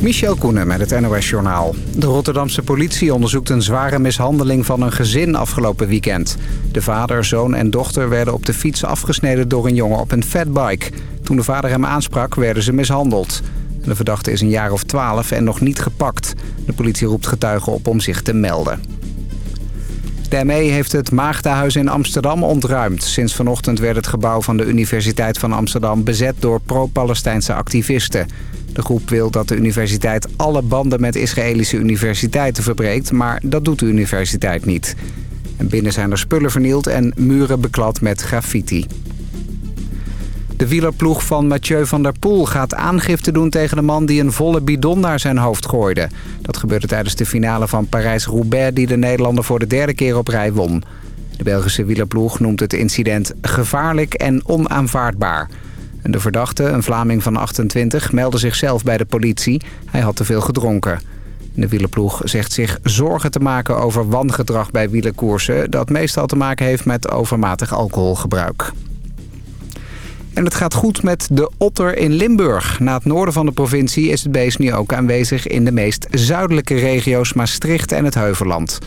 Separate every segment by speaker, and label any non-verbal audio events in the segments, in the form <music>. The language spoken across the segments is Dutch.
Speaker 1: Michel Koenen met het NOS-journaal. De Rotterdamse politie onderzoekt een zware mishandeling van een gezin afgelopen weekend. De vader, zoon en dochter werden op de fiets afgesneden door een jongen op een fatbike. Toen de vader hem aansprak, werden ze mishandeld. De verdachte is een jaar of twaalf en nog niet gepakt. De politie roept getuigen op om zich te melden. De ME heeft het Maagdenhuis in Amsterdam ontruimd. Sinds vanochtend werd het gebouw van de Universiteit van Amsterdam bezet door pro-Palestijnse activisten. De groep wil dat de universiteit alle banden met Israëlische universiteiten verbreekt... maar dat doet de universiteit niet. En binnen zijn er spullen vernield en muren beklad met graffiti. De wielerploeg van Mathieu van der Poel gaat aangifte doen tegen de man die een volle bidon naar zijn hoofd gooide. Dat gebeurde tijdens de finale van Parijs-Roubaix die de Nederlander voor de derde keer op rij won. De Belgische wielerploeg noemt het incident gevaarlijk en onaanvaardbaar. De verdachte, een Vlaming van 28, meldde zichzelf bij de politie. Hij had te veel gedronken. De wielerploeg zegt zich zorgen te maken over wangedrag bij wielerkoersen... dat meestal te maken heeft met overmatig alcoholgebruik. En het gaat goed met de otter in Limburg. Na het noorden van de provincie is het beest nu ook aanwezig... in de meest zuidelijke regio's Maastricht en het Heuvelland.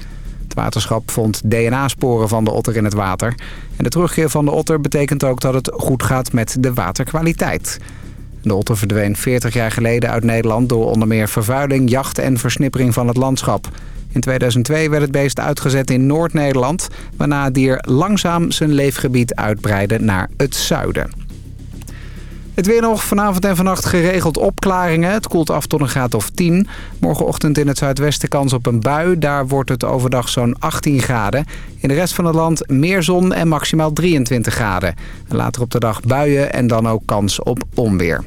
Speaker 1: Het waterschap vond DNA-sporen van de otter in het water. En de terugkeer van de otter betekent ook dat het goed gaat met de waterkwaliteit. De otter verdween 40 jaar geleden uit Nederland... door onder meer vervuiling, jacht en versnippering van het landschap. In 2002 werd het beest uitgezet in Noord-Nederland... waarna het dier langzaam zijn leefgebied uitbreidde naar het zuiden. Het weer nog vanavond en vannacht geregeld opklaringen. Het koelt af tot een graad of 10. Morgenochtend in het zuidwesten kans op een bui. Daar wordt het overdag zo'n 18 graden. In de rest van het land meer zon en maximaal 23 graden. Later op de dag buien en dan ook kans op onweer.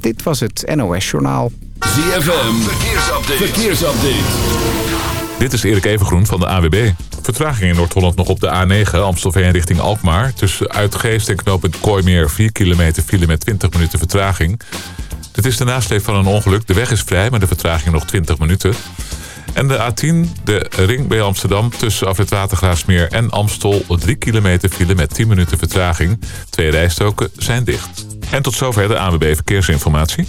Speaker 1: Dit was het NOS Journaal.
Speaker 2: ZFM, verkeersupdate. verkeersupdate.
Speaker 3: Dit is Erik Evengroen van de AWB. Vertraging in Noord-Holland nog op de A9 Amstelveen richting Alkmaar. Tussen Uitgeest en knooppunt Kooimeer 4 kilometer file met 20 minuten vertraging. Dit is de nasleep van een ongeluk. De weg is vrij, maar de vertraging nog 20 minuten. En de A10, de ring bij Amsterdam tussen Afrit Watergraafsmeer en Amstel... 3 kilometer file met 10 minuten vertraging. Twee rijstoken zijn dicht. En tot zover de AWB Verkeersinformatie.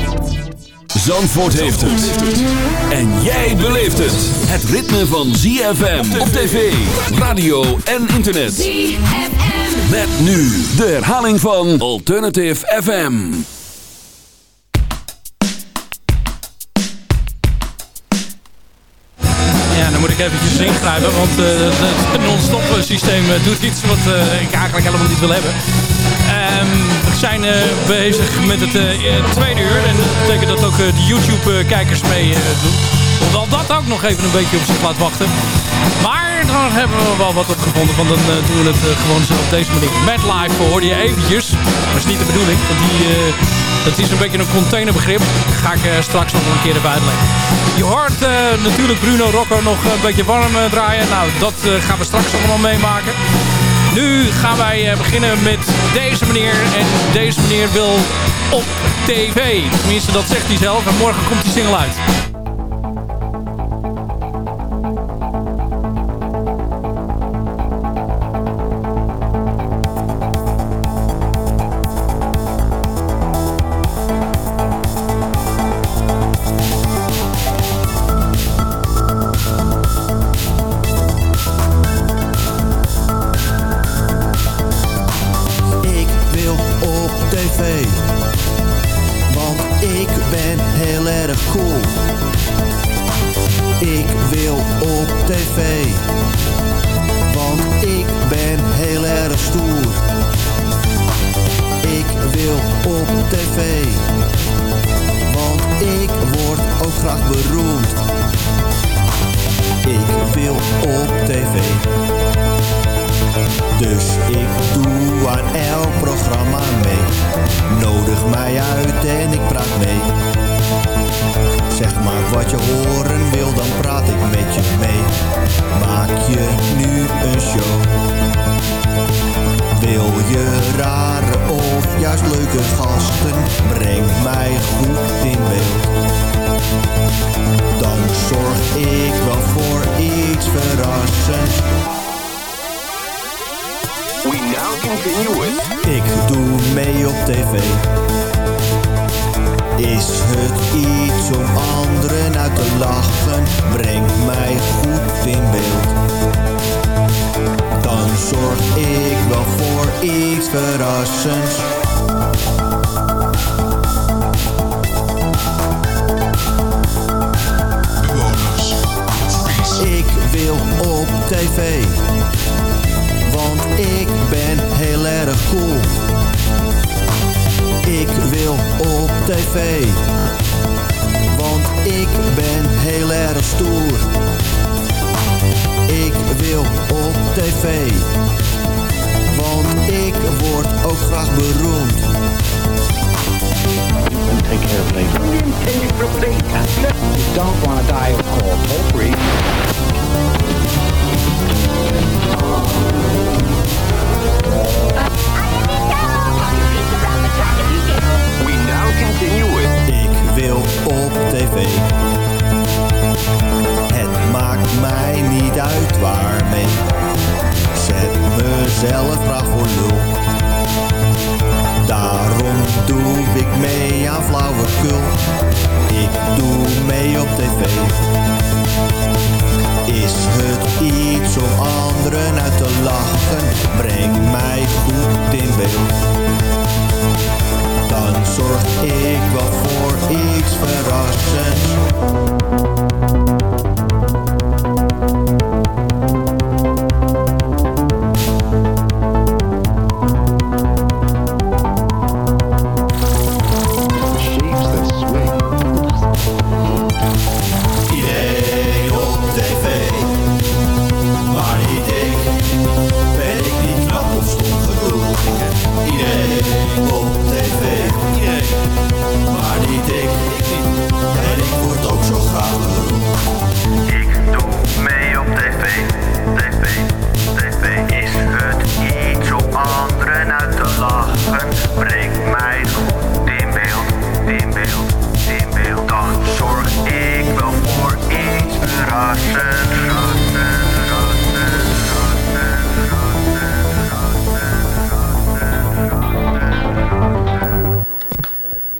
Speaker 2: Zandvoort heeft het. En jij beleeft het. Het ritme van ZFM op tv, radio en internet. ZFM. Met nu de herhaling van Alternative FM.
Speaker 4: Ja, dan moet ik eventjes ingrijpen, want uh, het non-stop systeem uh, doet iets wat uh, ik eigenlijk helemaal niet wil hebben. Um, zijn uh, bezig met het uh, tweede uur. En dat betekent dat ook de YouTube-kijkers mee doen. Hoewel dat ook nog even een beetje op zich laat wachten. Maar daar hebben we wel wat op gevonden. Want dan doen we het gewoon zo op deze manier. Mad Life hoorde je eventjes. Dat is niet de bedoeling. Want die, dat is een beetje een containerbegrip. Ga ik straks nog een keer erbij uitleggen. Je hoort natuurlijk Bruno Rocker nog een beetje warm draaien. Nou, dat gaan we straks allemaal meemaken. Nu gaan wij eh, beginnen met deze meneer. En deze meneer wil op tv. Tenminste, dat zegt hij zelf. En morgen komt die single uit.
Speaker 5: Voor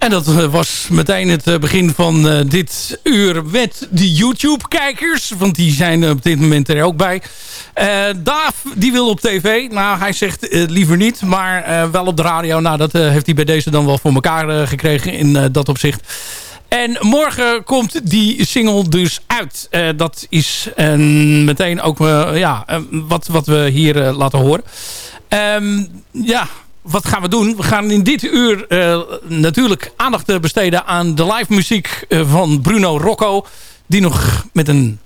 Speaker 5: En
Speaker 4: dat eh, was meteen het eh, begin van eh, dit uur met de YouTube-kijkers. Want die zijn op dit moment er ook bij. Daaf, die wil op tv. Nou, hij zegt liever niet. Maar wel op de radio. Nou, dat heeft hij bij deze dan wel voor elkaar gekregen in dat opzicht. En morgen komt die single dus uit. Dat is meteen ook ja, wat, wat we hier laten horen. Ehm, ja, wat gaan we doen? We gaan in dit uur eh, natuurlijk aandacht eh, besteden aan de live muziek eh, van Bruno Rocco. Die nog met een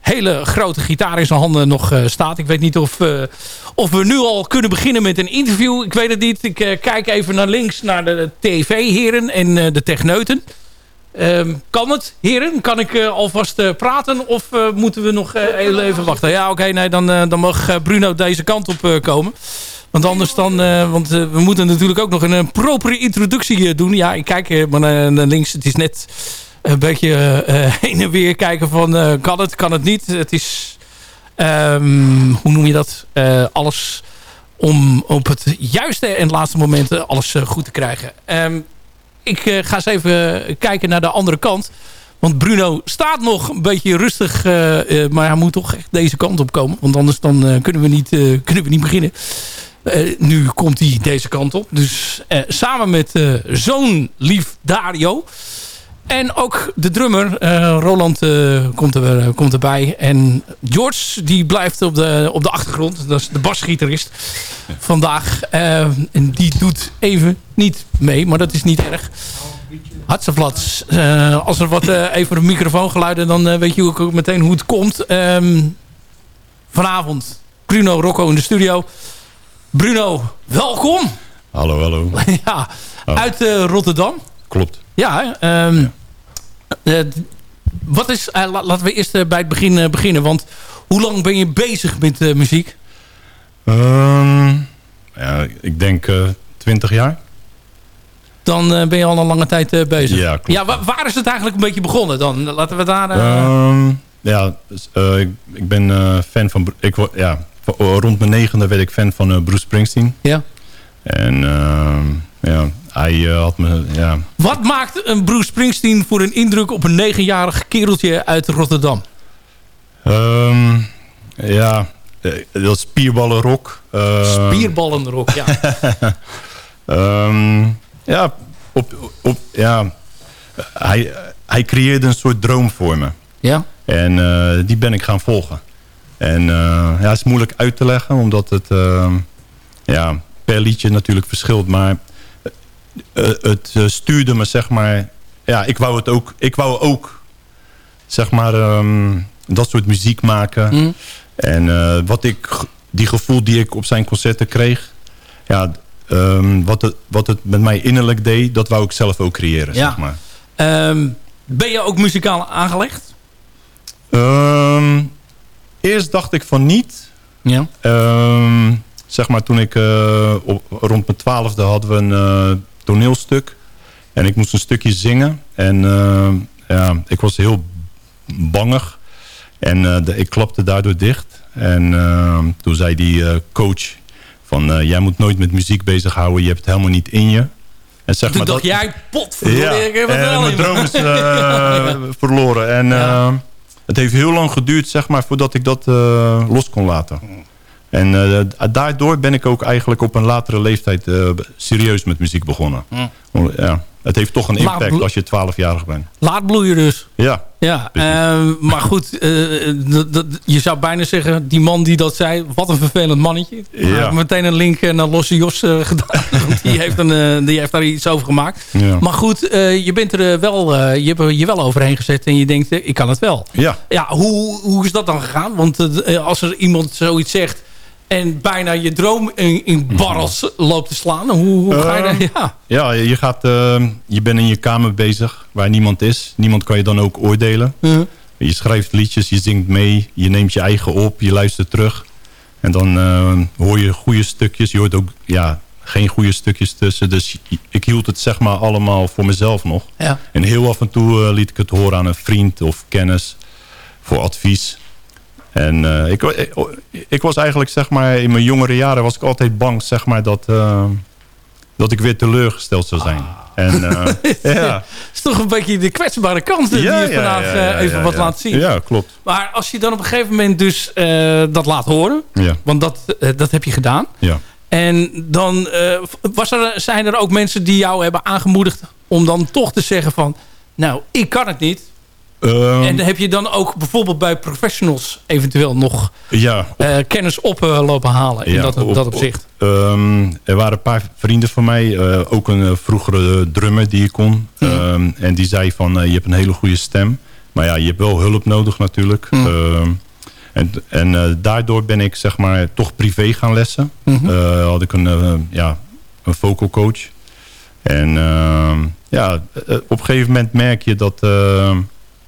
Speaker 4: hele grote gitaar in zijn handen nog staat. Ik weet niet of, of we nu al kunnen beginnen met een interview. Ik weet het niet. Ik kijk even naar links naar de tv-heren en de techneuten. Ehm, kan het, heren? Kan ik alvast praten of moeten we nog even wachten? Ja, oké, nee, dan, dan mag Bruno deze kant op komen. Want anders dan... eh, want eh, we moeten natuurlijk ook nog een, een propere introductie eh, doen. Ja, ik kijk maar naar, links. Het is net een beetje eh, heen en weer kijken van... kan het, kan het niet? Het is... ehm, hoe noem je dat? Alles om op het juiste en laatste moment alles goed te krijgen. Ehm, ik ga eens even kijken naar de andere kant. Want Bruno staat nog een beetje rustig. maar hij moet toch echt deze kant op komen. Want anders dan, kunnen, we niet, kunnen we niet beginnen. Eh, nu komt hij deze kant op. Dus eh, samen met eh, zoon lief Dario. En ook de drummer, Roland, komt, er, komt erbij. En George, die blijft op de, op de achtergrond. Dat is de basgitarist vandaag. En die doet even niet mee, maar dat is niet erg. Hartstikke uh, Als er wat uh, even een microfoongeluiden, dan uh, weet je ook meteen hoe het komt. Um, vanavond Bruno Rocco in de studio. Bruno, welkom.
Speaker 6: Hallo, hallo. <laughs>
Speaker 4: ja,
Speaker 6: Oh.
Speaker 4: Uit eh, Rotterdam.
Speaker 6: Klopt.
Speaker 4: Ja, ehm, eh, wat is, eh, la- laten we eerst bij het begin beginnen. Want hoe lang ben je bezig met muziek?
Speaker 6: Ehm, ja, ik denk eh 20 jaar.
Speaker 4: Dan ben je al een lange tijd bezig.
Speaker 6: Ja, klopt.
Speaker 4: Ja, wa- waar is het eigenlijk een beetje begonnen dan? Laten we daar... eh,
Speaker 6: Ehm, ja, dus, ik, ik ben fan van... Ik, ja, rond mijn negende werd ik fan van eh, Bruce Springsteen.
Speaker 4: ja.
Speaker 6: En ehm, ja, hij eh, had me... Ja,
Speaker 4: Wat maakt een Bruce Springsteen voor een indruk op een negenjarig kereltje uit Rotterdam?
Speaker 6: Ehm, ja eh, dat spierballenrock. Uh,
Speaker 4: Spierballenrok, ja. <laughs>
Speaker 6: Ehm, ja, op, op, ja hij, hij creëerde een soort droom voor me.
Speaker 4: ja?
Speaker 6: En eh, die ben ik gaan volgen. En eh, ja, het is moeilijk uit te leggen, omdat het ehm, ja, per liedje natuurlijk verschilt. Maar eh, het eh, stuurde me, zeg maar... Ja, ik wou het ook, ik wou ook, zeg maar, ehm, dat soort muziek maken.
Speaker 4: Hm.
Speaker 6: En eh, wat ik, die gevoel die ik op zijn concerten kreeg... Ja, ehm, wat, het, wat het met mij innerlijk deed, dat wou ik zelf ook creëren,
Speaker 4: Ja.
Speaker 6: zeg maar.
Speaker 4: Ehm, ben je ook muzikaal aangelegd?
Speaker 6: Ehm, eerst dacht ik van niet.
Speaker 4: Ja.
Speaker 6: Ehm, zeg maar toen ik eh, op, rond mijn twaalfde hadden we een eh, toneelstuk. En ik moest een stukje zingen. En ehm, ja, ik was heel bangig. En eh, de, ik klapte daardoor dicht. En ehm, toen zei die eh, coach van eh, jij moet nooit met muziek bezighouden. Je hebt het helemaal niet in je. En zeg
Speaker 4: Toen
Speaker 6: maar
Speaker 4: dacht
Speaker 6: dat,
Speaker 4: jij, potverdorie,
Speaker 6: ja,
Speaker 4: ik heb het
Speaker 6: en
Speaker 4: wel
Speaker 6: mijn droom is eh, <laughs> verloren. En
Speaker 4: Ja.
Speaker 6: Het heeft heel lang geduurd zeg maar, voordat ik dat eh, los kon laten. En eh, daardoor ben ik ook eigenlijk op een latere leeftijd eh, serieus met muziek begonnen. Ja, het heeft toch een impact als je 12-jarig bent.
Speaker 4: Laat bloeien dus.
Speaker 6: Ja,
Speaker 4: Ja, ehm, maar goed, eh, je zou bijna zeggen, die man die dat zei, wat een vervelend mannetje.
Speaker 6: Ja.
Speaker 4: Maar ik heb meteen een link eh, naar Losse Jos eh, <laughs> gedaan, die heeft, een, eh, die heeft daar iets over gemaakt.
Speaker 6: ja.
Speaker 4: Maar goed, eh, je bent er eh, wel, eh, je hebt er je wel overheen gezet en je denkt, eh, ik kan het wel.
Speaker 6: ja.
Speaker 4: Ja, hoe, hoe is dat dan gegaan? Want eh, als er iemand zoiets zegt en bijna je droom in, in barrels loopt te slaan, hoe, hoe ga je
Speaker 6: Ehm,
Speaker 4: daar? Ja.
Speaker 6: Ja, je, gaat, eh, je bent in je kamer bezig waar niemand is. Niemand kan je dan ook oordelen.
Speaker 4: Uh,
Speaker 6: Je schrijft liedjes, je zingt mee, je neemt je eigen op, je luistert terug. En dan eh, hoor je goede stukjes. Je hoort ook ja, geen goede stukjes tussen. Dus ik hield het zeg maar allemaal voor mezelf nog.
Speaker 4: ja.
Speaker 6: En heel af en toe eh, liet ik het horen aan een vriend of kennis voor advies. En eh, ik, ik, ik was eigenlijk zeg maar in mijn jongere jaren was ik altijd bang zeg maar dat, eh, dat ik weer teleurgesteld zou zijn. En eh, <laughs> ja.
Speaker 4: is toch een beetje de kwetsbare kant die
Speaker 6: Ja,
Speaker 4: je vandaag
Speaker 6: ja,
Speaker 4: eh,
Speaker 6: ja,
Speaker 4: even wat laat zien.
Speaker 6: Ja, klopt.
Speaker 4: Maar als je dan op een gegeven moment dus eh, dat laat horen, want dat, eh, dat heb je gedaan.
Speaker 6: ja.
Speaker 4: En dan eh, was er, zijn er ook mensen die jou hebben aangemoedigd om dan toch te zeggen van, nou, ik kan het niet.
Speaker 6: Ehm,
Speaker 4: En heb je dan ook bijvoorbeeld bij professionals eventueel nog
Speaker 6: ja,
Speaker 4: eh, kennis op eh, lopen halen in
Speaker 6: Ja,
Speaker 4: dat,
Speaker 6: op-
Speaker 4: dat opzicht?
Speaker 6: Ehm, er waren een paar vrienden van mij, eh, ook een vroegere drummer die ik kon. Ehm, en die zei van, je hebt een hele goede stem. Maar ja, je hebt wel hulp nodig natuurlijk. Ehm, en en daardoor ben ik zeg maar toch privé gaan lessen.
Speaker 4: Mhm.
Speaker 6: Had ik een, ja, een vocal coach. En ja, op een gegeven moment merk je dat...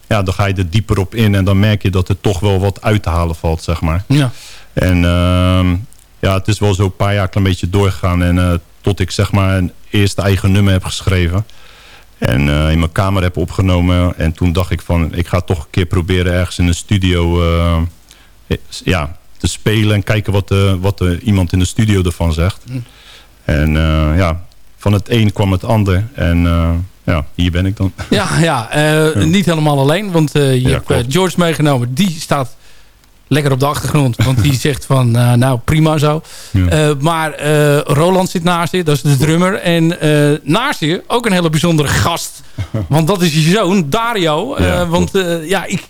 Speaker 6: ja, dan ga je er dieper op in en dan merk je dat er toch wel wat uit te halen valt, zeg maar.
Speaker 4: Ja.
Speaker 6: En ehm, ja, het is wel zo een paar jaar een klein beetje doorgegaan. En eh, tot ik zeg maar een eerste eigen nummer heb geschreven. En eh, in mijn kamer heb opgenomen. En toen dacht ik van, ik ga toch een keer proberen ergens in een studio eh, ja, te spelen. En kijken wat, de, wat de, iemand in de studio ervan zegt. En eh, ja, van het een kwam het ander. En ja, hier ben ik dan.
Speaker 4: Ja, ja, eh, niet helemaal alleen. Want eh, je
Speaker 6: Ja,
Speaker 4: hebt eh,
Speaker 6: klopt.
Speaker 4: George meegenomen. Die staat lekker op de achtergrond. Want die <laughs> zegt van, nou prima zo.
Speaker 6: Ja.
Speaker 4: Maar Roland zit naast je. Dat is de drummer. En naast je ook een hele bijzondere gast. <laughs> Want dat is je zoon, Dario. Want ja, ik,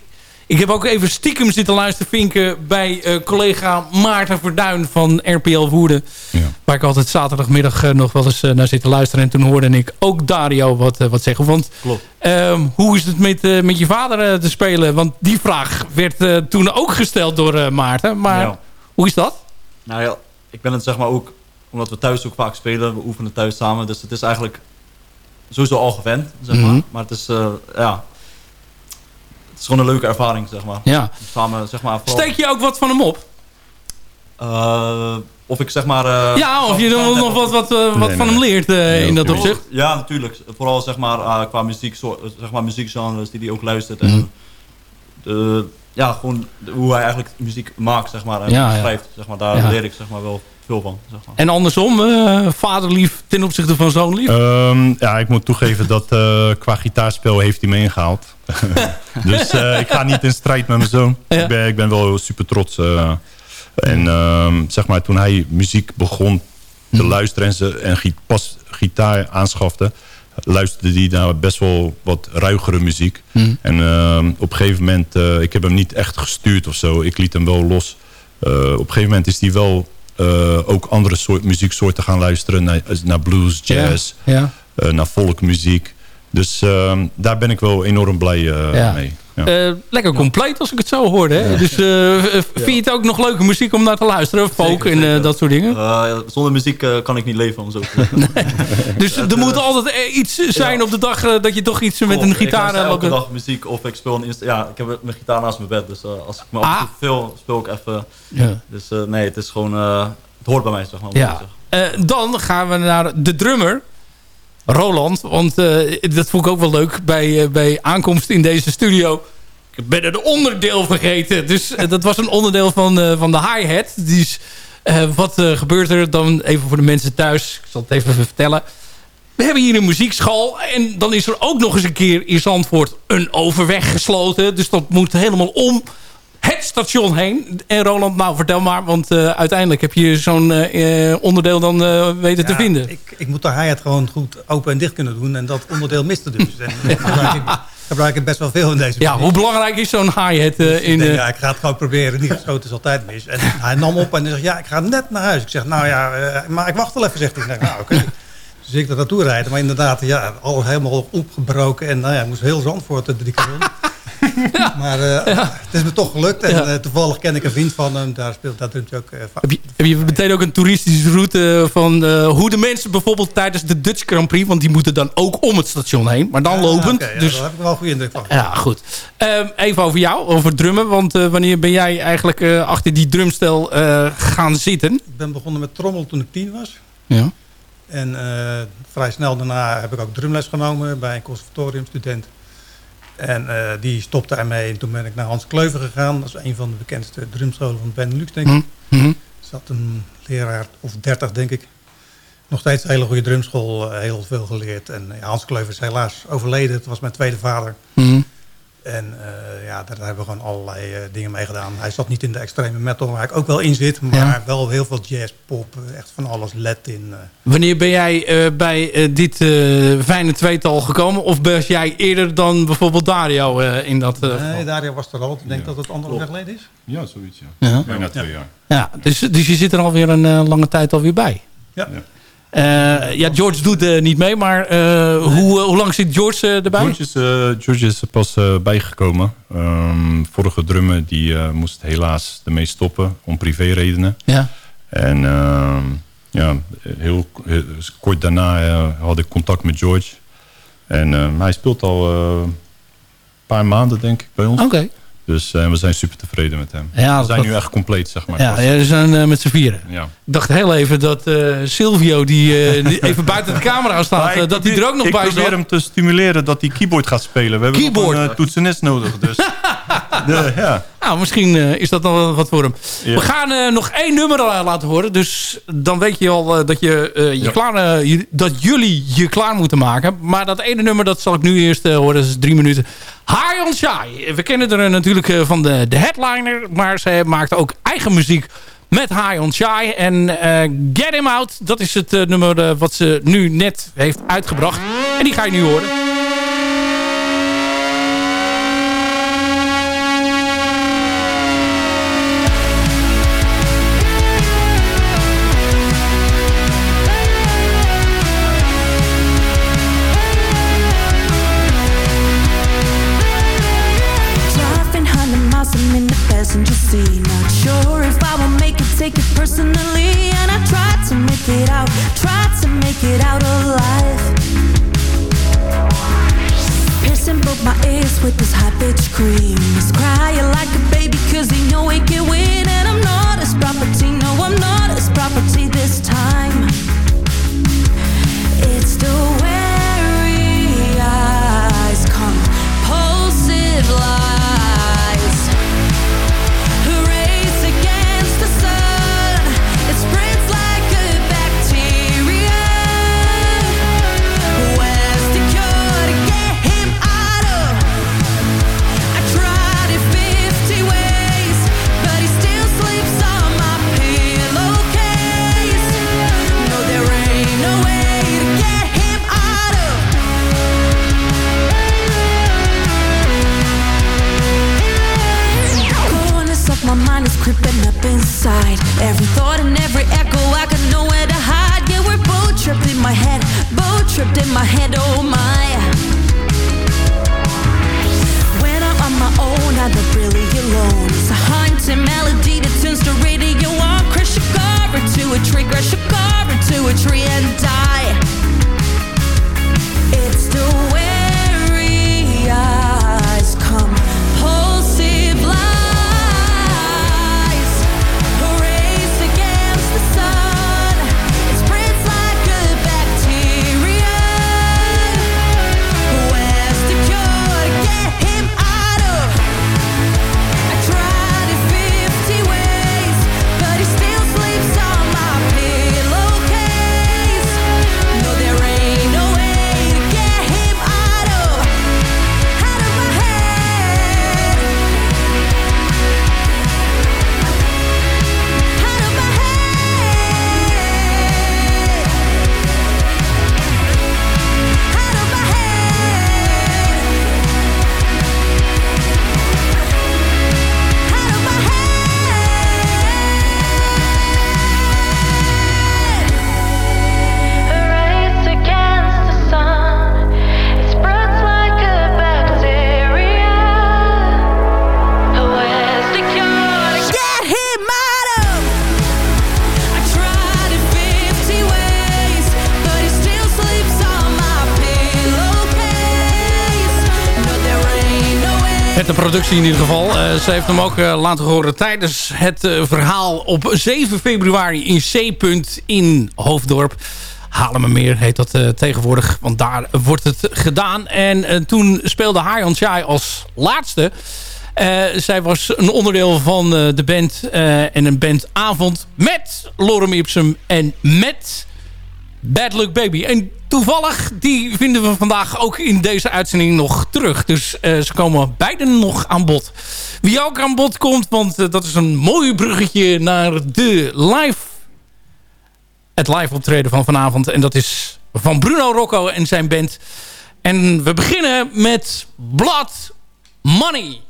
Speaker 4: ik heb ook even stiekem zitten luisteren vinken... bij eh, collega Maarten Verduin van RPL Woerden.
Speaker 6: Ja.
Speaker 4: Waar ik altijd zaterdagmiddag eh, nog wel eens eh, naar zit te luisteren. En toen hoorde ik ook Dario wat, wat zeggen. Want
Speaker 7: Klopt.
Speaker 4: ehm, hoe is het met, met je vader te spelen? Want die vraag werd toen ook gesteld door Maarten. Maar
Speaker 7: Ja.
Speaker 4: hoe is dat?
Speaker 7: Nou ja, ik ben het zeg maar ook, omdat we thuis ook vaak spelen, we oefenen thuis samen. Dus het is eigenlijk sowieso al gewend, zeg maar.
Speaker 4: Mhm.
Speaker 7: Maar het is, ja... Het is gewoon een leuke ervaring, zeg maar.
Speaker 4: Ja.
Speaker 7: Samen, zeg maar... vooral-
Speaker 4: Steek je ook wat van hem op?
Speaker 7: Eh, of ik zeg maar... eh,
Speaker 4: ja, of je dan nog wat, wat, eh, wat
Speaker 7: Nee,
Speaker 4: van
Speaker 7: nee.
Speaker 4: hem leert eh, in dat opzicht.
Speaker 7: Ja, natuurlijk. Vooral zeg maar eh, qua muziek, zeg maar muziekgenres die hij ook luistert.
Speaker 4: Mhm.
Speaker 7: En de, ja, gewoon de- hoe hij eigenlijk muziek maakt, zeg maar. En
Speaker 4: Ja, ja.
Speaker 7: schrijft, zeg maar. Daar
Speaker 4: Ja.
Speaker 7: leer ik zeg maar wel veel van, zeg maar.
Speaker 4: En andersom, eh, vaderlief ten opzichte van zoonlief?
Speaker 6: Ehm, ja, ik moet toegeven dat eh, qua gitaarspel heeft hij me ingehaald. <laughs> dus eh, ik ga niet in strijd met mijn zoon. Ik, ben, ik ben wel super trots. eh. en ehm, zeg maar, toen hij muziek begon te luisteren en, ze, en pas gitaar aanschafte... luisterde hij naar best wel wat ruigere muziek.
Speaker 4: Mhm.
Speaker 6: En ehm, op een gegeven moment, eh, ik heb hem niet echt gestuurd of zo. Ik liet hem wel los. Eh, op een gegeven moment is hij wel ook andere soort muzieksoorten gaan luisteren. Naar, naar blues, jazz,
Speaker 4: Ja, ja.
Speaker 6: eh, naar folkmuziek. Dus ehm, daar ben ik wel enorm blij eh, mee. Ja.
Speaker 4: Eh, lekker compleet als ik het zo hoorde. Hè? Dus eh, v- vind je het ook nog leuke muziek om naar te luisteren? Folk en eh, dat soort dingen?
Speaker 7: Eh, zonder muziek eh, kan ik niet leven, om zo. <laughs>
Speaker 4: Dus er moet altijd eh, iets zijn op de dag eh, dat je toch iets met een gitaar...
Speaker 7: Ik
Speaker 4: eh,
Speaker 7: elke dag muziek of ik speel een Ja, ik heb mijn gitaar naast mijn bed. Dus eh, als ik me af
Speaker 4: Ah.
Speaker 7: toe veel speel ik even.
Speaker 4: Ja.
Speaker 7: Dus eh, nee, het is gewoon... eh, het hoort bij mij, zeg maar.
Speaker 4: Ja. Eh, dan gaan we naar de drummer. Roland. Want eh, dat vond ik ook wel leuk bij, eh, bij aankomst in deze studio. Ik ben het onderdeel vergeten. Dus eh, dat was een onderdeel van, van de hi-hat. Dus wat gebeurt er dan even voor de mensen thuis? Ik zal het even vertellen. We hebben hier een muziekschool. En dan is er ook nog eens een keer in Zandvoort een overweg gesloten. Dus dat moet helemaal om het station heen. En Roland, nou vertel maar. Want eh, uiteindelijk heb je zo'n eh, eh, onderdeel dan weten te vinden.
Speaker 8: Ik, ik moet de hi-hat gewoon goed open en dicht kunnen doen. En dat onderdeel miste dus. En <laughs> ik gebruik, ik gebruik het best wel veel in deze
Speaker 4: Ja, hoe belangrijk is zo'n hi-hat
Speaker 8: Dus
Speaker 4: in...
Speaker 8: denk, ja, ik ga het gewoon proberen. Niet geschoten is altijd mis. En hij nam op en hij zegt, ja, ik ga net naar huis. Ik zeg, nou ja, maar ik wacht wel even, zegt hij. Ik zeg, nou, oké. <laughs> Dus ik er naartoe rijden. Maar inderdaad, ja, alles helemaal opgebroken. En nou ja, ik moest heel Zandvoort er drie keer <laughs> Maar eh, het is me toch gelukt. En
Speaker 4: Ja.
Speaker 8: eh, toevallig ken ik een vriend van hem. Daar speelt dat hij ook vaak.
Speaker 4: Heb je, heb je meteen ook een toeristische route van hoe de mensen bijvoorbeeld tijdens de Dutch Grand Prix... want die moeten dan ook om het station heen, maar dan lopend.
Speaker 8: Oké, ja,
Speaker 4: dus,
Speaker 8: daar heb ik wel een goede indruk van.
Speaker 4: ja, goed. Ehm, even over jou, over drummen. Want wanneer ben jij eigenlijk achter die drumstel gaan zitten?
Speaker 8: Ik ben begonnen met trommel toen ik tien was.
Speaker 4: Ja.
Speaker 8: En vrij snel daarna heb ik ook drumles genomen bij een conservatoriumstudent. En eh, die stopte ermee. En toen ben ik naar Hans Kleuver gegaan. Dat is een van de bekendste drumscholen van Benelux, denk ik. Er zat een leraar of dertig, denk ik. Nog steeds een hele goede drumschool. eh, heel veel geleerd. En ja, Hans Kleuver is helaas overleden. Het was mijn tweede vader.
Speaker 4: Mhm.
Speaker 8: En eh, ja, daar hebben we gewoon allerlei eh, dingen mee gedaan. Hij zat niet in de extreme metal, waar ik ook wel in zit. Maar
Speaker 4: Ja.
Speaker 8: wel heel veel jazz, pop, eh, echt van alles, Latin. eh.
Speaker 4: Wanneer ben jij eh, bij dit eh, fijne tweetal gekomen? Of ben jij eerder dan bijvoorbeeld Dario eh, in dat... eh,
Speaker 8: Nee, Dario was er al. Ik denk dat het anderhalf jaar geleden is.
Speaker 6: Ja, zoiets. Ja.
Speaker 4: Ja.
Speaker 6: Bijna twee jaar.
Speaker 4: Ja, dus, dus je zit er alweer een lange tijd alweer bij.
Speaker 8: Ja.
Speaker 4: Eh, ja, George doet eh, niet mee, maar eh, hoe, hoe lang zit George erbij?
Speaker 6: George is, George is pas bijgekomen. Ehm, vorige drummer die moest helaas ermee stoppen om privéredenen.
Speaker 4: Ja.
Speaker 6: En ehm, ja, heel, heel kort daarna had ik contact met George. En ehm, hij speelt al een paar maanden denk ik bij ons.
Speaker 4: Oké.
Speaker 6: Dus eh, we zijn super tevreden met hem.
Speaker 4: Ja,
Speaker 6: we zijn
Speaker 4: dat-
Speaker 6: nu echt compleet, zeg maar.
Speaker 4: Ja, ja, we zijn eh, met z'n vieren.
Speaker 6: Ja.
Speaker 4: Ik dacht heel even dat eh, Silvio, die, eh, <laughs> die even buiten de camera staat,
Speaker 6: ik
Speaker 4: dat hij er
Speaker 6: probeer-
Speaker 4: ook nog
Speaker 6: ik
Speaker 4: bij
Speaker 6: probeer
Speaker 4: zat.
Speaker 6: hem te stimuleren dat hij keyboard gaat spelen. We hebben
Speaker 4: Keyboard?
Speaker 6: een toetsenist nodig. Dus. <laughs> de, ja.
Speaker 4: Nou, misschien eh, is dat nog wel wat voor hem.
Speaker 6: Ja.
Speaker 4: We gaan eh, nog één nummer laten horen. Dus dan weet je al dat, je, eh, je
Speaker 6: Ja.
Speaker 4: klaar, eh, dat jullie je klaar moeten maken. Maar dat ene nummer, dat zal ik nu eerst eh, horen. Dat is drie minuten. High on Shy. We kennen er natuurlijk eh, van de, de headliner. Maar ze maakt ook eigen muziek met High on Shy. En eh, Get Him Out, dat is het eh, nummer wat ze nu net heeft uitgebracht. En die ga je nu horen.
Speaker 9: Take it personally. And I tried to make it out, tried to make it out alive. my ears with this high pitch scream. He's crying like a baby cause he know he can win. And I'm not his property, no, I'm not his property this time. It's the weary eyes, compulsive lies.
Speaker 4: De productie in ieder geval. Eh, ze heeft hem ook eh, laten horen tijdens het eh, verhaal op 7 februari in C-punt in Hoofddorp. Halemermeer heet dat tegenwoordig, want daar wordt het gedaan. En toen speelde Hayan Chai als laatste. Zij was een onderdeel van de band en een bandavond met Lorem Ipsum en met Bad Luck Baby. En toevallig, die vinden we vandaag ook in deze uitzending nog terug. Dus eh, ze komen beiden nog aan bod. Wie ook aan bod komt, want eh, dat is een mooi bruggetje naar de live... Het live optreden van vanavond. En dat is van Bruno Rocco en zijn band. En we beginnen met Blood Money.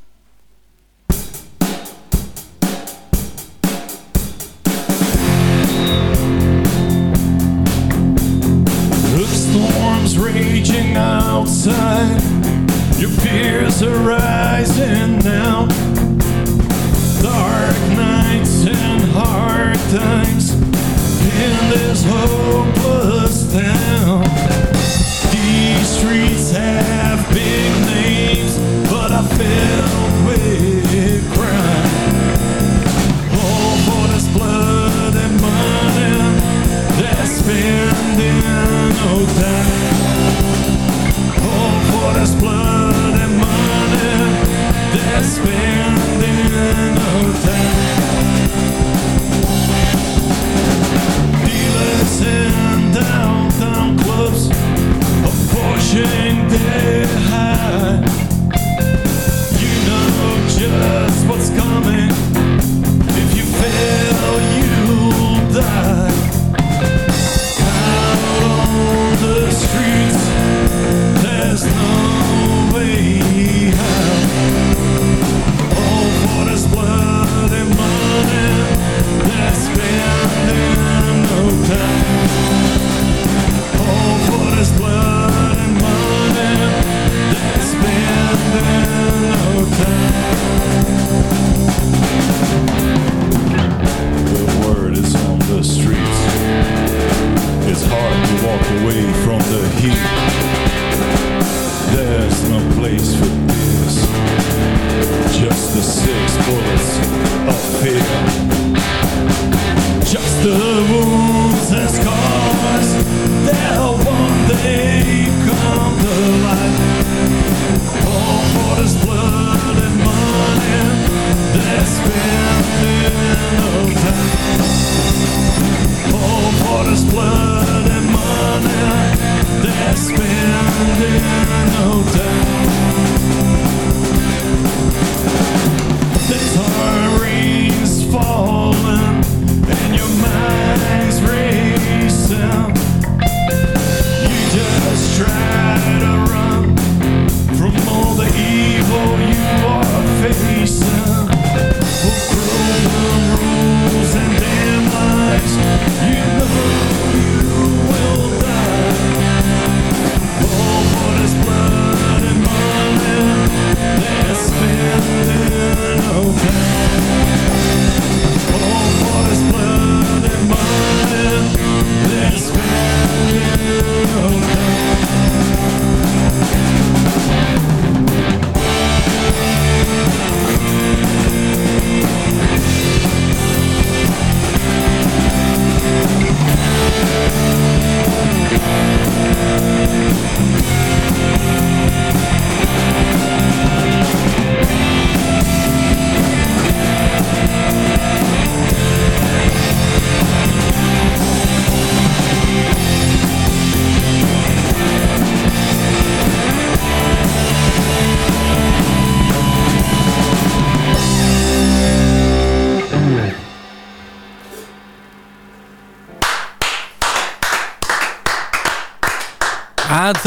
Speaker 10: Storm's raging outside. Your fears are rising now. Dark nights and hard times in this hopeless town. These streets have big names, but I filled with crime. All for this blood and money they're spending no time. This blood and they're spending. Dealers in downtown clubs. You know just what's coming.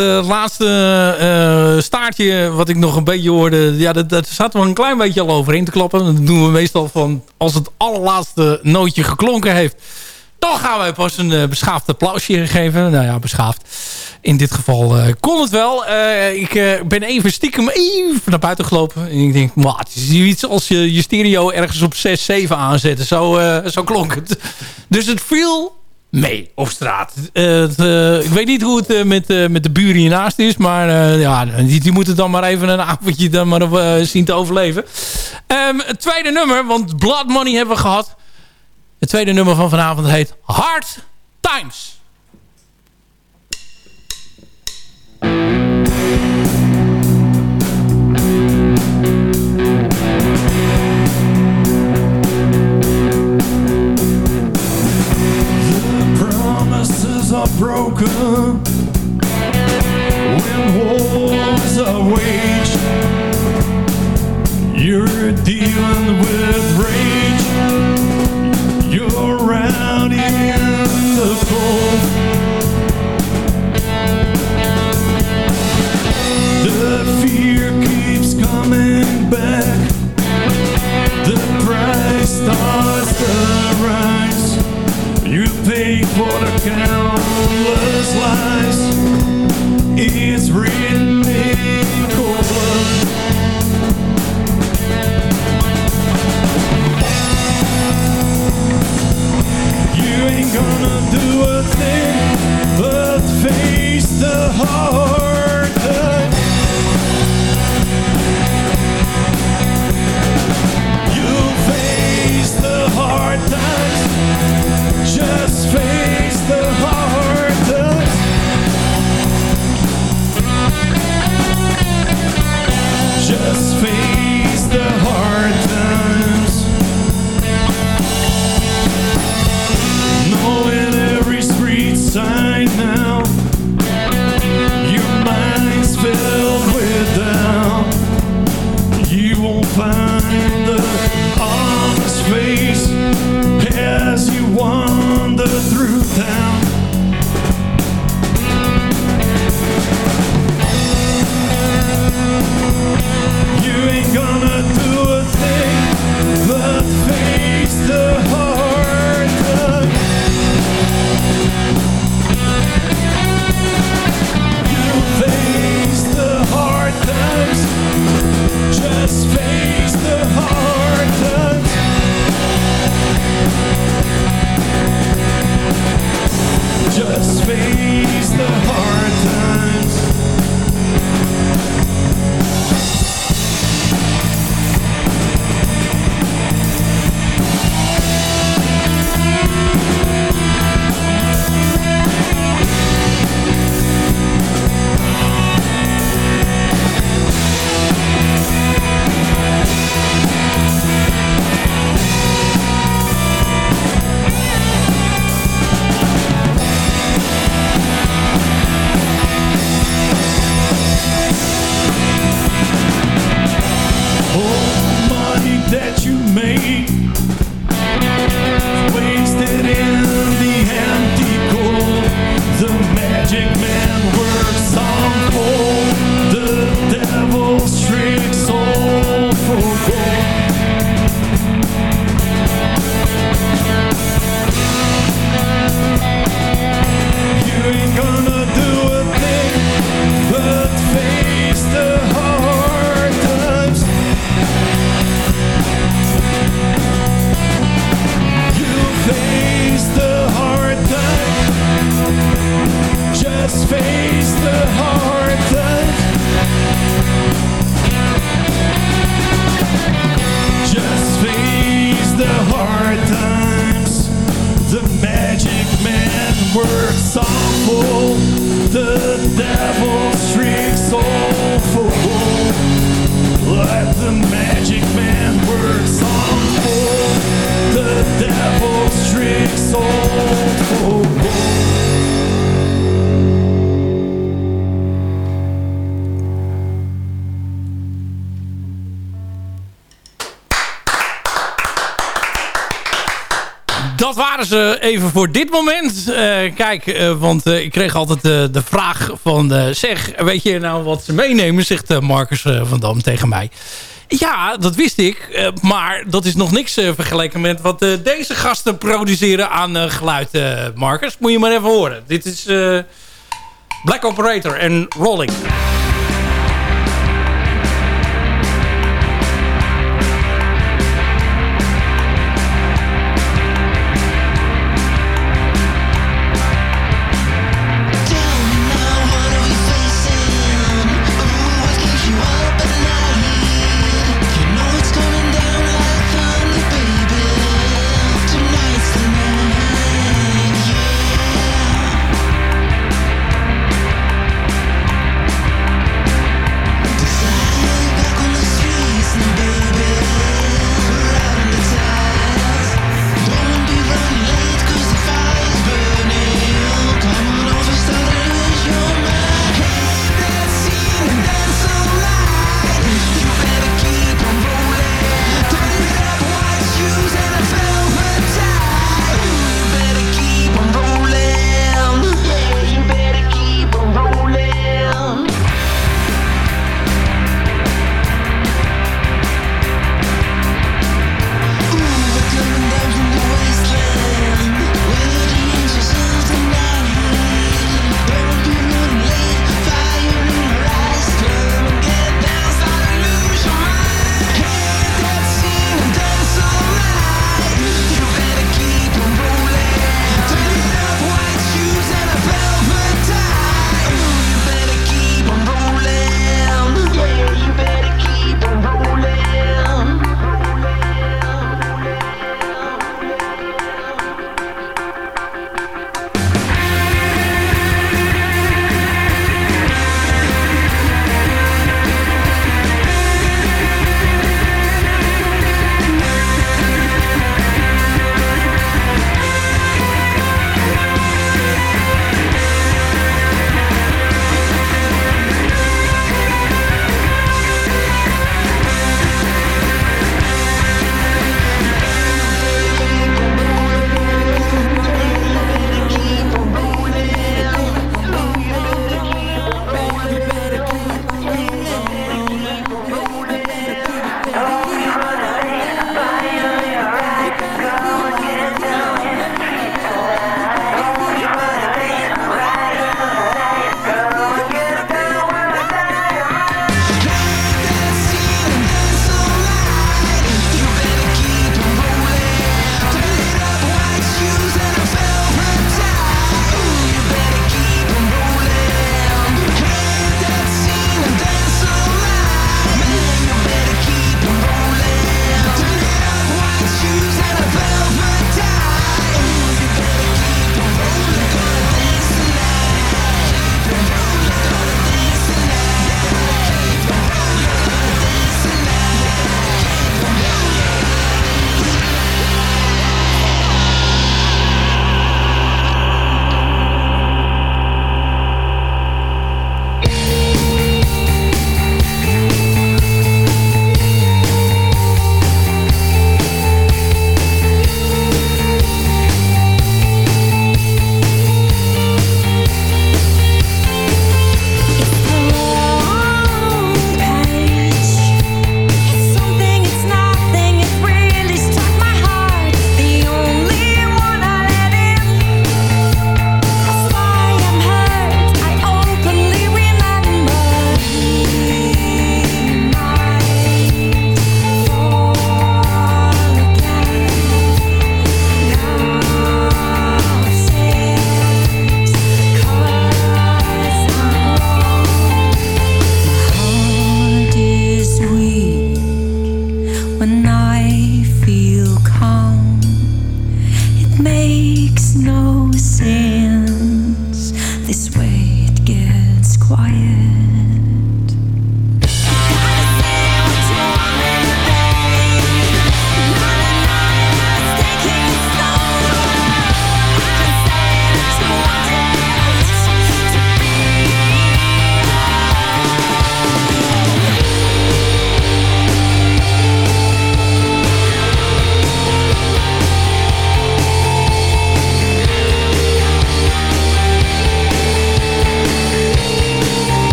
Speaker 4: Laatste eh, staartje wat ik nog een beetje hoorde... Ja, dat, dat zat wel een klein beetje al overheen te klappen. Dat doen we meestal van als het allerlaatste nootje geklonken heeft. Dan gaan wij pas een uh, beschaafd applausje geven. Nou ja, beschaafd. In dit geval kon het wel. ik ben even stiekem even naar buiten gelopen. En ik denk, wat is iets als je je stereo ergens op 6, 7 aanzetten. Zo, zo klonk het. Dus het viel mee op straat. Uh, ik weet niet hoe het uh, met, met de buren hiernaast is. Maar ja, die, die moeten dan maar even een <laughs> avondje dan maar op, zien te overleven. Um, het tweede nummer, want Blood Money hebben we gehad. Het tweede nummer van vanavond heet Hard Times.
Speaker 10: Broken when wars are waged. You're dealing with rage. You're around in
Speaker 4: dat waren ze even voor dit moment. Eh, kijk, eh, want eh, ik kreeg altijd de vraag van... zeg, weet je nou wat ze meenemen? Zegt Marcus van Dam tegen mij. Ja, dat wist ik. maar dat is nog niks vergeleken met wat deze gasten produceren aan geluid, Marcus. Moet je maar even horen. Dit is Black Operator en Rolling.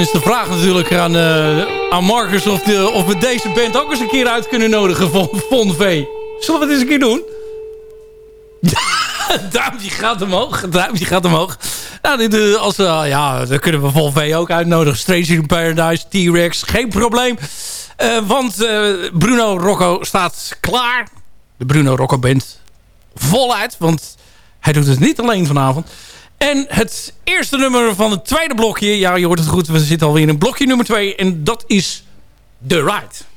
Speaker 10: Is de vraag natuurlijk aan, eh, aan Marcus of, de, of we deze band ook eens een keer uit kunnen nodigen van Von V. Zullen we het eens een keer doen? <laughs> Duimpje gaat omhoog. Duimpje gaat omhoog. Nou, eh, als, eh, ja, dan kunnen we Von V ook uitnodigen. Stranger in Paradise, T-Rex, geen probleem. Want Bruno Rocco staat klaar. De Bruno Rocco Band voluit. Want hij doet het niet alleen vanavond. En het eerste nummer van het tweede blokje. Ja, je hoort het goed. We zitten alweer in blokje nummer 2. En dat is The Ride.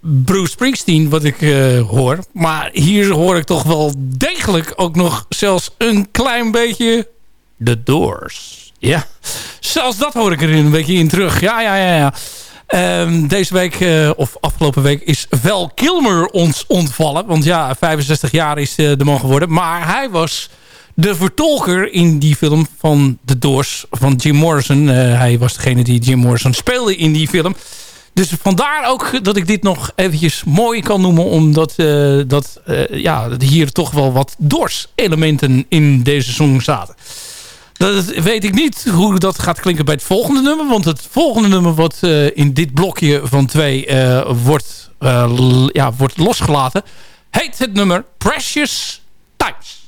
Speaker 4: Bruce Springsteen wat ik eh, hoor. Maar hier hoor ik toch wel degelijk ook nog zelfs een klein beetje The Doors. Ja, zelfs dat hoor ik er een beetje in terug. Ja, ja, ja, ja. Ehm, deze week, eh, of afgelopen week, is Val Kilmer ons ontvallen. Want ja, 65 jaar is eh, de man geworden. Maar hij was de vertolker in die film van The Doors van Jim Morrison. Hij was degene die Jim Morrison speelde in die film. Dus vandaar ook dat ik dit nog eventjes mooi kan noemen. Omdat eh, dat, eh, ja, hier toch wel wat Doors-elementen in deze song zaten. Dat weet ik niet hoe dat gaat klinken bij het volgende nummer. Want het volgende nummer wat eh, in dit blokje van twee wordt, ja, wordt losgelaten... heet het nummer Precious Times.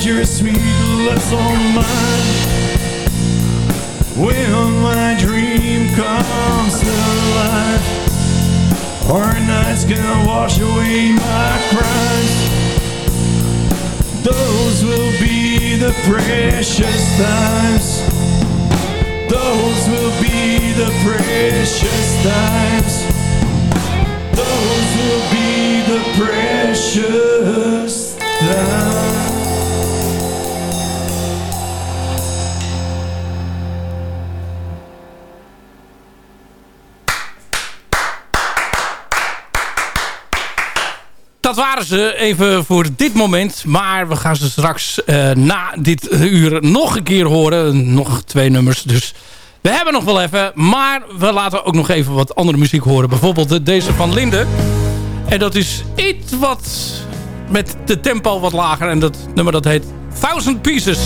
Speaker 10: I want your sweet lips on mine. When my dream comes to life. Our nights can wash away my crimes. Those will be the precious times. Those will be the precious times. Those will be the precious times.
Speaker 4: Waren ze even voor dit moment. Maar we gaan ze straks eh, na dit uur nog een keer horen. Nog twee nummers. Dus
Speaker 11: We hebben nog wel even, maar we laten ook nog even wat andere muziek horen. Bijvoorbeeld deze van Linde. En dat is iets wat met de tempo wat lager. En dat nummer dat heet Thousand Pieces.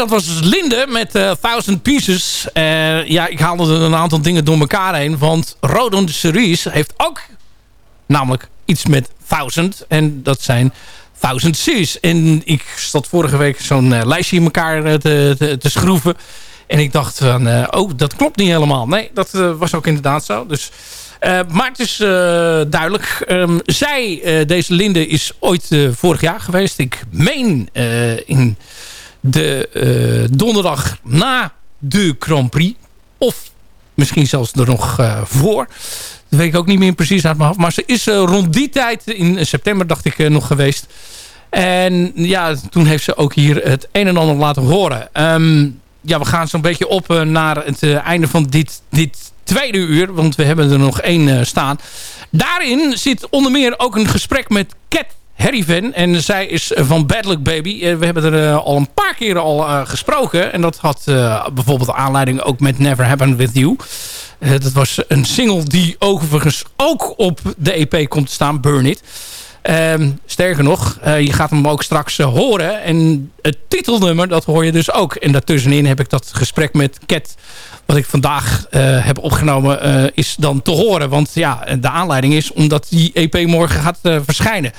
Speaker 11: Dat was dus Linde met eh, Thousand Pieces. Eh, ja, ik haalde een aantal dingen door elkaar heen. Want Rodon de Cerise heeft ook namelijk iets met Thousand. En dat zijn Thousand Seas. En ik zat vorige week zo'n eh, lijstje in elkaar te, te, te schroeven. En ik dacht van, oh, dat klopt niet helemaal. Nee, dat was ook inderdaad zo. Dus, maar het is eh, duidelijk. Ehm, zij, deze Linde, is ooit vorig jaar geweest. Ik meen in de eh, donderdag na de Grand Prix. Of misschien zelfs er nog eh, voor. Dat weet ik ook niet meer precies uit mijn hoofd. Maar ze is eh, rond die tijd, in september dacht ik, nog geweest. En ja, toen heeft ze ook hier het een en ander laten horen. Ehm, ja, we gaan zo'n beetje op naar het einde van dit, dit tweede uur. Want we hebben er nog één staan.
Speaker 4: Daarin zit onder meer ook een gesprek met Cat Harryvan. En zij is van Bad Luck Baby. Eh, we hebben er eh, al een paar keren al eh, gesproken. En dat had bijvoorbeeld aanleiding ook met Never Happened With You. Dat was een single die overigens ook op de EP komt te staan. Burn It. Um, sterker nog, je gaat hem ook straks horen. En het titelnummer, dat hoor je dus ook. En daartussenin heb ik dat gesprek met Cat... wat ik vandaag heb opgenomen, is dan te horen. Want ja, de aanleiding is omdat die EP morgen gaat verschijnen.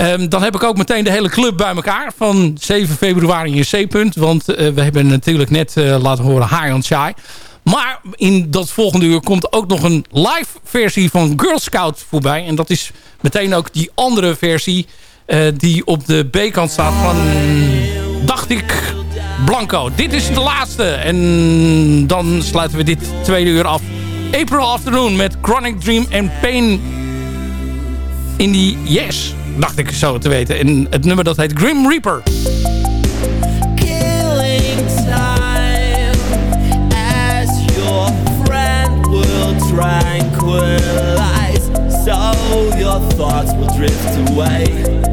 Speaker 4: Um, dan heb ik ook meteen de hele club bij elkaar. Van 7 februari in C-punt. Want we hebben natuurlijk net laten horen High on Shy. Maar in dat volgende uur komt ook nog een live versie van Girl Scout voorbij. En dat is meteen ook die andere versie uh, die op de B-kant staat van, dacht ik, Blanco. Dit is de laatste. En dan sluiten we dit tweede uur af. April Afternoon met Chronic Dream and Pain in die Yes, dacht ik zo te weten. En het nummer dat heet Grim Reaper.
Speaker 12: tranquilize so your thoughts will drift away.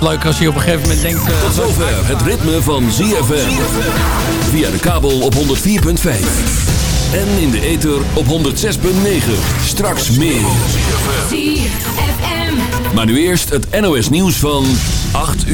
Speaker 4: Altijd leuk als je op een gegeven moment denkt... eh,
Speaker 2: Tot zover het ritme van ZFM. Via de kabel op 104.5. En in de ether op 106.9. Straks meer. Maar nu eerst het NOS nieuws van 8 uur.